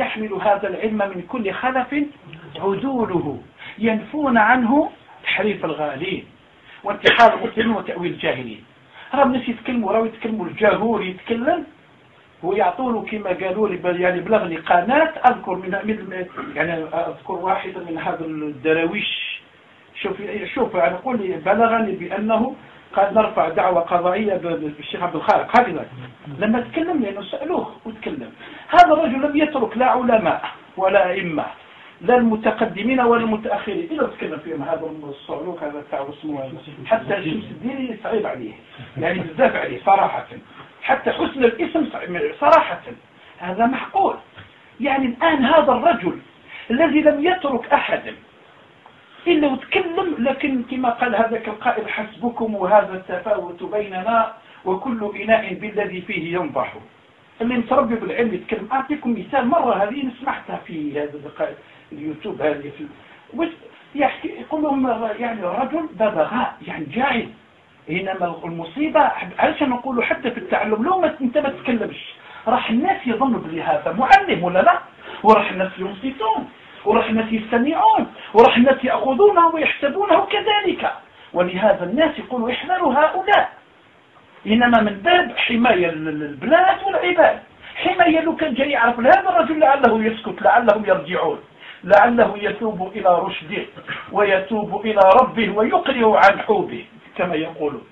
يحمل هذا العلم من كل خلف عدوله ينفون عنه تحريف الغالين وانتحال المسلمين وتأويل الجاهلين. راه الناس يتكلموا راهو يتكلموا الجاهور يتكلم ويعطونه كما قالوا لي يعني بلغني قناة أذكر من يعني أذكر واحدا من هذا الدراويش. شوف شوف أنا أقول لي بلغني بأنه قال نرفع دعوة قضائية بالشيخ عبد الخالق. هكذا لما تكلم لأنه سألوه وتكلم. هذا الرجل لم يترك لا علماء ولا أئمة لا المتقدمين ولا المتأخرين. إلا تكلم فيهم هذا الصعلوك هذا تاع اسمه حتى الشمس الديني صعيب عليه. يعني بزاف عليه صراحة. حتى حسن الاسم صراحة. هذا معقول. يعني الآن هذا الرجل الذي لم يترك أحدا إلا وتكلم لكن كما قال هذاك القائل حسبكم وهذا التفاوت بيننا وكل إناء بالذي فيه ينضح اللي متربي بالعلم يتكلم. أعطيكم مثال مرة هذه سمعتها في هذا اليوتيوب هذه في يحكي يقول لهم يعني الرجل ببغاء يعني جاهل إنما المصيبة عشان نقول حتى في التعلم؟ لو ما أنت ما تتكلمش راح الناس يظنوا بلي هذا معلم ولا لا؟ وراح الناس ينصتون. الناس يستمعون الناس يأخذونه ويحسبونه كذلك. ولهذا الناس يقولوا احذروا هؤلاء. إنما من باب حماية البلاد والعباد. حماية لو كان جاي يعرف هذا الرجل لعله يسكت لعلهم يرجعون. لعله يتوب إلى رشده ويتوب إلى ربه ويقرئ عن حوبه كما يقولون.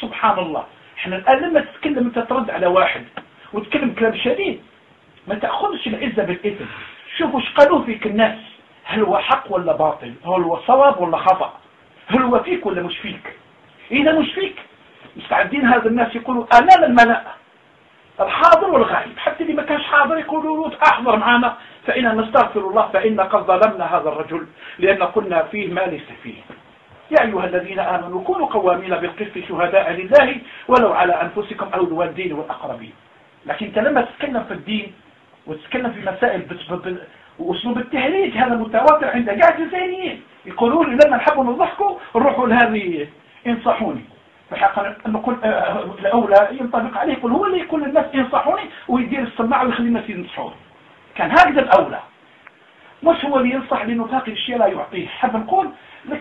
سبحان الله. إحنا الآن لما تتكلم أنت ترد على واحد وتكلم كلام شديد ما تأخذش العزة بالإثم شوفوا إيش قالوا فيك الناس. هل هو حق ولا باطل؟ هل هو صواب ولا خطأ؟ هل هو فيك ولا مش فيك؟ إذا مش فيك. مستعدين هذا الناس يقولوا أمام الملأ الحاضر والغائب. حتى اللي ما كانش حاضر يقولوا له أحضر معنا فإنا نستغفر الله فإن قد ظلمنا هذا الرجل لأن قلنا فيه ما ليس فيه. يا أيها الذين آمنوا كونوا قوامين بالقسط شهداء لله ولو على أنفسكم أو الوالدين والأقربين. لكن لما تتكلم في الدين وتتكلم في مسائل وأسلوب التهريج هذا متواتر عند قاعد الجزائريين يقولون لما نحبوا نضحكوا نروحوا لهذه انصحوني. فحقا نقول آه، الأولى ينطبق عليه يقول هو اللي يقول للناس انصحوني ويدير السماعة ويخلي الناس ينصحون كان هكذا الأولى. مش هو اللي ينصح لأنه باقي الشيء لا يعطيه. حاب نقول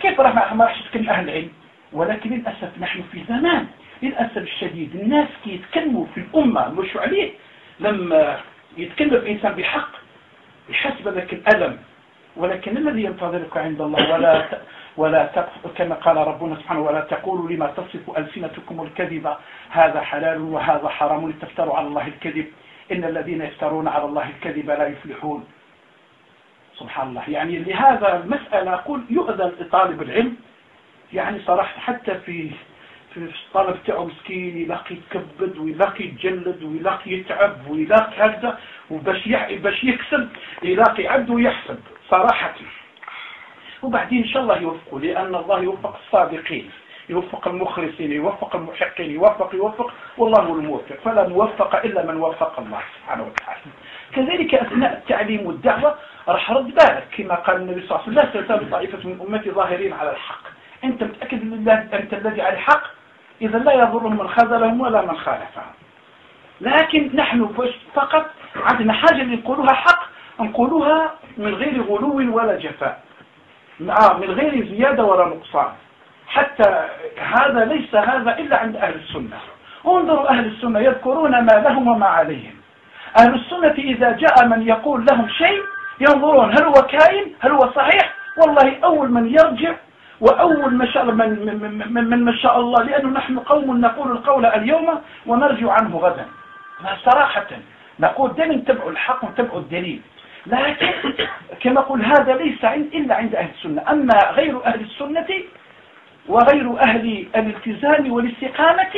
كيف راح ما راح يتكلم أهل العلم؟ ولكن للأسف نحن في زمان للأسف الشديد الناس كي يتكلموا في الأمة مش عليه. لما يتكلم الإنسان بحق يحس ذاك الألم ولكن الذي ينتظرك عند الله ولا ولا كما قال ربنا سبحانه ولا تقولوا لما تصف ألسنتكم الكذب هذا حلال وهذا حرام لتفتروا على الله الكذب. إن الذين يفترون على الله الكذب لا يفلحون. سبحان الله. يعني لهذا المسألة أقول يؤذن لطالب العلم. يعني صراحة حتى في في الطلب تاعو مسكين يلاقي يتكبد ويلاقي يتجلد ويلاقي يتعب ويلاقي هكذا وباش باش يكسب يلاقي عبد ويحسب صراحة. وبعدين إن شاء الله يوفقه لأن الله يوفق الصادقين يوفق المخلصين يوفق المحقين يوفق يوفق والله هو الموفق. فلا موفق إلا من وفق الله سبحانه وتعالى. كذلك أثناء التعليم والدعوة راح رد بالك كما قال النبي صلى الله عليه وسلم لا تزال طائفة من أمتي ظاهرين على الحق. أنت متأكد أن أنت الذي على الحق؟ إذا لا يضرهم من خذلهم ولا من خالفهم. لكن نحن فقط عندنا حاجة نقولها حق نقولها من غير غلو ولا جفاء. من غير زيادة ولا نقصان. حتى هذا ليس هذا إلا عند أهل السنة. انظروا أهل السنة يذكرون ما لهم وما عليهم. أهل السنة إذا جاء من يقول لهم شيء ينظرون هل هو كائن هل هو صحيح؟ والله أول من يرجع وأول ما شاء من, من, من, ما شاء الله لأنه نحن قوم نقول القول اليوم ونرجع عنه غدا. صراحة نقول دائما تبعوا الحق وتبعوا الدليل. لكن كما قل هذا ليس عند إلا عند أهل السنة. أما غير أهل السنة وغير أهل الالتزام والاستقامة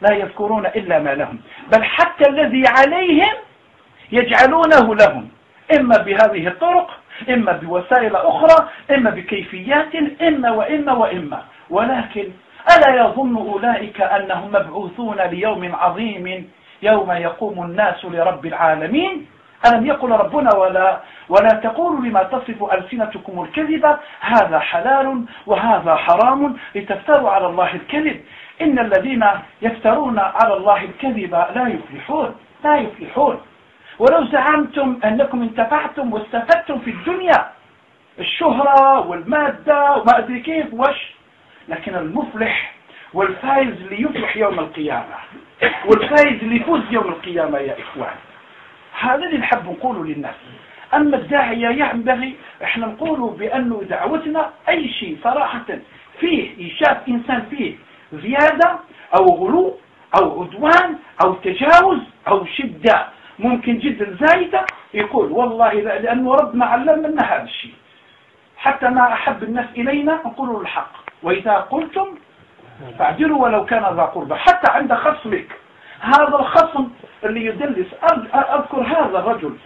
لا يذكرون إلا ما لهم. بل حتى الذي عليهم يجعلونه لهم. إما بهذه الطرق إما بوسائل أخرى إما بكيفيات إما وإما وإما. ولكن ألا يظن أولئك أنهم مبعوثون ليوم عظيم يوم يقوم الناس لرب العالمين؟ ألم يقل ربنا ولا ولا تقولوا لما تصف ألسنتكم الكذب هذا حلال وهذا حرام لتفتروا على الله الكذب. إن الذين يفترون على الله الكذب لا يفلحون لا يفلحون. ولو زعمتم أنكم انتفعتم واستفدتم في الدنيا الشهرة والمادة وما أدري كيف وش؟ لكن المفلح والفائز اللي يفلح يوم القيامة والفائز اللي يفوز يوم القيامة يا إخوان. هذا اللي نحب نقوله للناس. أما الداعية ينبغي إحنا نقوله بأنه دعوتنا أي شيء صراحة فيه يشاف إنسان فيه زيادة أو غلو أو عدوان أو تجاوز أو شدة. ممكن جدا زايدة يقول والله لأنه ربنا علمنا هذا الشيء. حتى ما أحب الناس إلينا نقول الحق. وإذا قلتم فاعدلوا ولو كان ذا قربى. حتى عند خصمك. هذا الخصم اللي يدلس. أذكر هذا الرجل.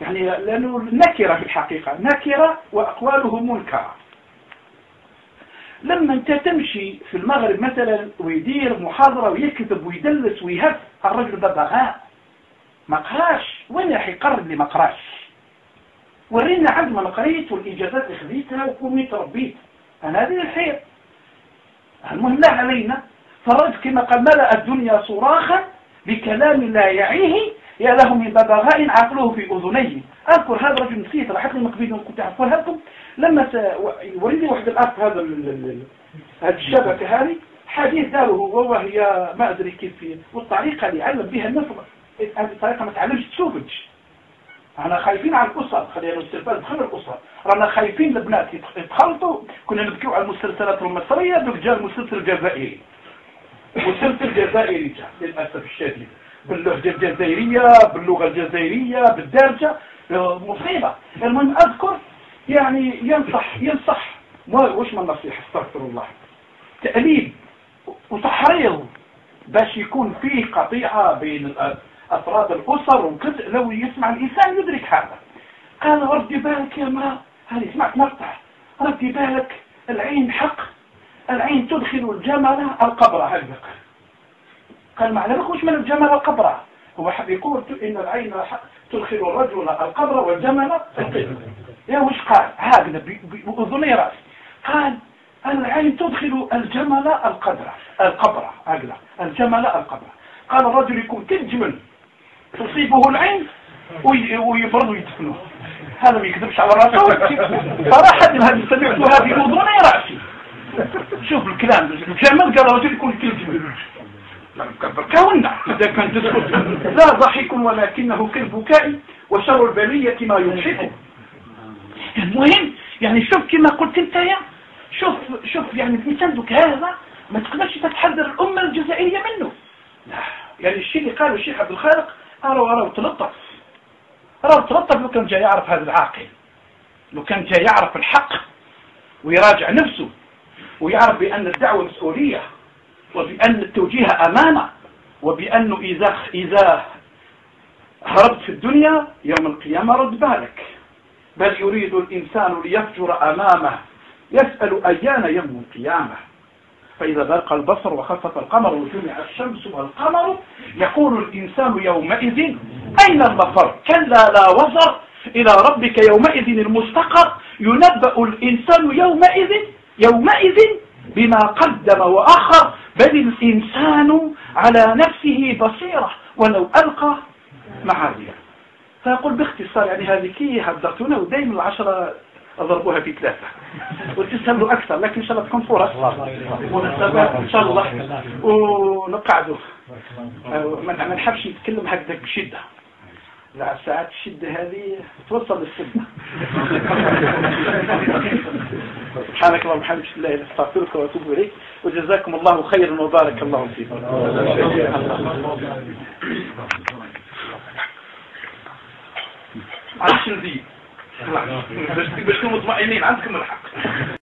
يعني لأنه نكرة في الحقيقة. نكرة وأقواله منكرة. لما أنت تمشي في المغرب مثلا ويدير محاضرة ويكتب ويدلس ويهف الرجل ده بغاء. ما قراش وين راح يقرر اللي ما قراش ورينا عند ما قريت والإجازات اللي خذيتها وكوني تربيت أنا هذه الخير المهم لا علينا. فرج كما قال ملأ الدنيا صراخا بكلام لا يعيه يا له من ببغاء عقله في أذنيه. أذكر هذا الرجل نسيت راح لي مقبيل كنت أعرفها لكم لما وريني واحد الأخ هذا هذه الشبكة هذه. حديث داره هو وهي ما أدري كيف والطريقة اللي علم بها الناس هذه الطريقة ما تعلمش تسوفج إحنا خايفين على الأسر خلينا التلفاز دخل الأسرة رانا خايفين البنات يتخلطوا. كنا نبكيو على المسلسلات المصرية دوك جا المسلسل الجزائري. مسلسل جزائري جا للأسف الشديد. باللهجة الجزائرية باللغة الجزائرية بالدارجة. مصيبة. المهم أذكر يعني ينصح ينصح. وش من نصيحة أستغفر الله. تأليب وتحريض باش يكون فيه قطيعة بين أفراد الأسر وكذا لو يسمع الإنسان يدرك هذا. قال ردي بالك يا امرأة. هذه سمعت مقطع ردي بالك العين حق. العين تدخل الجمل القبر هكذا قال معلمك وش من الجمل القبر؟ هو حب يقول إن العين تدخل الرجل القبر والجمل يا وش قال؟ هكذا بأذني رأس قال العين تدخل الجمل القبر القبر. هكذا الجمل القبر. قال الرجل يكون كالجمل تصيبه العين ويبرد ويدفنه هذا ما يكذبش على الرسول صراحة هذه سمعتها بأذني رأسي شوف الكلام الكلام قال الرجل يكون كالجمل كونا إذا كان تسكت. لا ضحك ولكنه كالبكاء وشر البلية ما يضحك المهم يعني شوف كما قلت انت يا شوف شوف يعني الإنسان هذا ما تقدرش تتحذر الأمة الجزائرية منه. يعني الشيء اللي قاله الشيخ عبد الخالق أروا أروا تلطف أروا تلطف لو كان جاي يعرف هذا العاقل. لو كان جاي يعرف الحق ويراجع نفسه ويعرف بأن الدعوة مسؤولية وبأن التوجيه أمانة وبأنه إذا إذا هربت في الدنيا يوم القيامة رد بالك. بل يريد الإنسان ليفجر أمامه يسأل أيان يوم القيامة. فإذا برق البصر وخفف القمر وجمع الشمس والقمر يقول الإنسان يومئذ أين المفر كلا لا وزر. إلى ربك يومئذ المستقر. ينبأ الإنسان يومئذ يومئذ بما قدم وأخر. بل الإنسان على نفسه بصيرة ولو ألقى معاذير فيقول باختصار يعني هذه كي حضرتونا ودائما العشرة أضربوها في ثلاثة. وتسهلوا أكثر لكن إن شاء الله تكون فرص. إن شاء الله. ونقعدوا ما نحبش نتكلم هكذا بشدة. لا ساعات الشدة هذه توصل للسنة سبحانك اللهم وبحمدك لا أستغفرك وأتوب إليك. وجزاكم الله خيرا وبارك الله فيكم. عشر دقيقة باش تكونوا مطمئنين عندكم الحق.